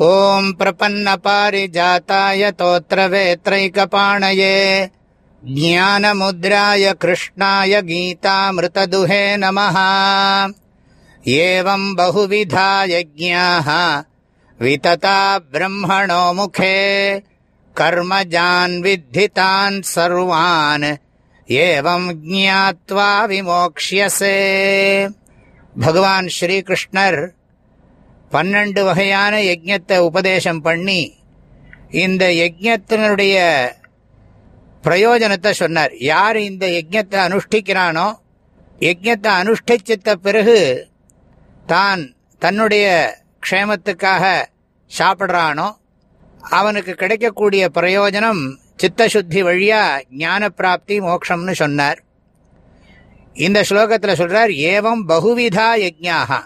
ॐ प्रपन्नपारिजाताय तोत्रवेत्रैकपाणये ज्ञानमुद्राय कृष्णाय गीतामृतदुहे नमः। एवम् बहुविधा यज्ञाः वितता ब्रह्मणो मुखे कर्मजान् विद्धितान् सर्वान् एवम् ज्ञात्वा विमोक्ष्यसे। भगवान् श्रीकृष्णर् பன்னெண்டு வகையான யஜ்யத்தை உபதேசம் பண்ணி இந்த யஜ்யத்தினுடைய பிரயோஜனத்தை சொன்னார். யார் இந்த யஜ்யத்தை அனுஷ்டிக்கிறானோ யஜ்யத்தை அனுஷ்டிச்சித்த பிறகு தான் தன்னுடைய க்ஷேமத்துக்காக சாப்பிட்றானோ அவனுக்கு கிடைக்கக்கூடிய பிரயோஜனம் சித்தசுத்தி வழியா ஞான பிராப்தி மோக்ஷம்னு சொன்னார். இந்த ஸ்லோகத்தில் சொல்றார் ஏவம் பகுவிதா யஜ்ஞாகா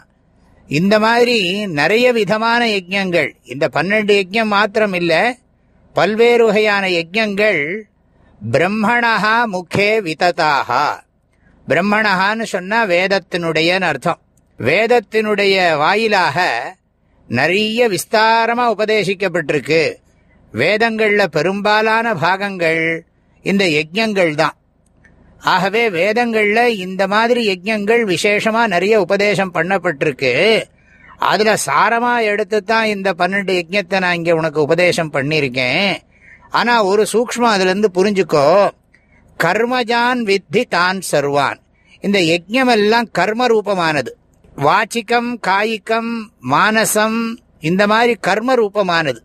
இந்த மாதிரி நிறைய விதமான யஜ்யங்கள் இந்த பன்னெண்டு யஜ்யம் மாத்திரம் இல்லை பல்வேறு வகையான யஜ்யங்கள் பிரம்மணஹா முகே விததாகா பிரம்மணஹான்னு சொன்னால் வேதத்தினுடையன்னு அர்த்தம். வேதத்தினுடைய வாயிலாக நிறைய விஸ்தாரமாக உபதேசிக்கப்பட்டிருக்கு. வேதங்களில் பெரும்பாலான பாகங்கள் இந்த யஜ்யங்கள் தான் ஆகவே வேதங்களில் இந்த மாதிரி யஜ்யங்கள் விசேஷமாக நிறைய உபதேசம் பண்ணப்பட்டிருக்கு. அதில் சாரமாக எடுத்து தான் இந்த பன்னெண்டு யஜ்யத்தை நான் இங்கே உனக்கு உபதேசம் பண்ணியிருக்கேன். ஆனால் ஒரு சூக்மம் அதுலேருந்து புரிஞ்சுக்கோ. கர்மஜான் வித்தி தான் சர்வான். இந்த யஜ்யம் எல்லாம் கர்ம ரூபமானது வாச்சிக்கம் காய்கம் மானசம் இந்த மாதிரி கர்ம ரூபமானது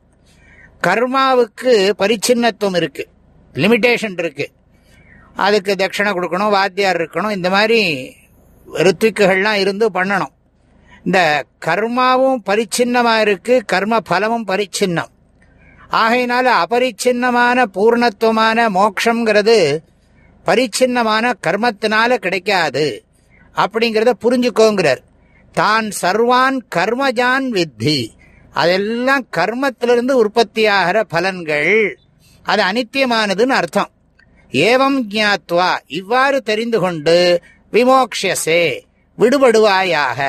கர்மாவுக்கு பரிச்சின்னத்துவம் இருக்கு. லிமிட்டேஷன் இருக்குது அதுக்கு தட்சிணை கொடுக்கணும் வாத்தியார் இருக்கணும். இந்த மாதிரி ரித்விக்குகள்லாம் இருந்து பண்ணணும். இந்த கர்மாவும் பரிச்சின்னமாக இருக்கு கர்ம பலமும் பரிச்சின்னம். ஆகையினால அபரிச்சின்னமான பூர்ணத்துவமான மோக்ஷங்கிறது பரிச்சின்னமான கர்மத்தினால கிடைக்காது. அப்படிங்கிறத புரிஞ்சுக்கோங்கிறார். தான் சர்வான் கர்மஜான் வித்தி. அதெல்லாம் கர்மத்திலிருந்து உற்பத்தியாகிற பலன்கள். அது அனித்தியமானதுன்னு அர்த்தம். ஏவம் ஜாத்வா இவ்வாறு தெரிந்து கொண்டு விமோக்ஷசே விடுபடுவாயாக.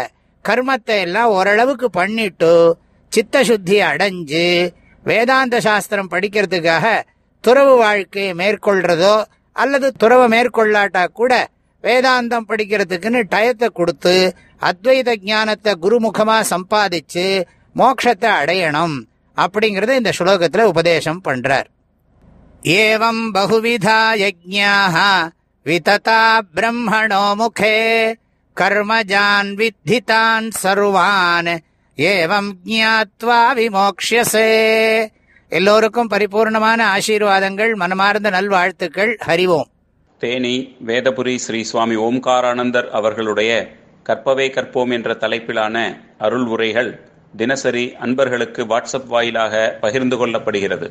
கர்மத்தை எல்லாம் ஓரளவுக்கு பண்ணிட்டு சித்த சுத்தி அடைஞ்சு வேதாந்த சாஸ்திரம் படிக்கிறதுக்காக துறவு வாழ்க்கையை மேற்கொள்றதோ அல்லது துறவை மேற்கொள்ளாட்டா கூட வேதாந்தம் படிக்கிறதுக்குன்னு டயத்தை கொடுத்து அத்வைத ஞானத்தை குருமுகமா சம்பாதிச்சு மோட்சத்தை அடையணும். அப்படிங்கறத இந்த ஸ்லோகத்துல உபதேசம் பண்றார். ஏவம் பகுவிதா யஜ்ஞாः விததா பிரம்மணோ முகே கர்மஜான் வித்திதான் சர்வான் ஏவம் ஜாத்வா விமோக்ஷசே எல்லோருக்கும் பரிபூர்ணமான ஆசீர்வாதங்கள் மனமார்ந்த நல்வாழ்த்துக்கள் ஹரிவோம் தேனி வேதபுரி ஸ்ரீ சுவாமி ஓம்காரானந்தர் அவர்களுடைய கற்பவே கற்போம் என்ற தலைப்பிலான அருள் உரைகள் தினசரி அன்பர்களுக்கு வாட்ஸ்அப் வாயிலாக பகிர்ந்து கொள்ளப்படுகிறது.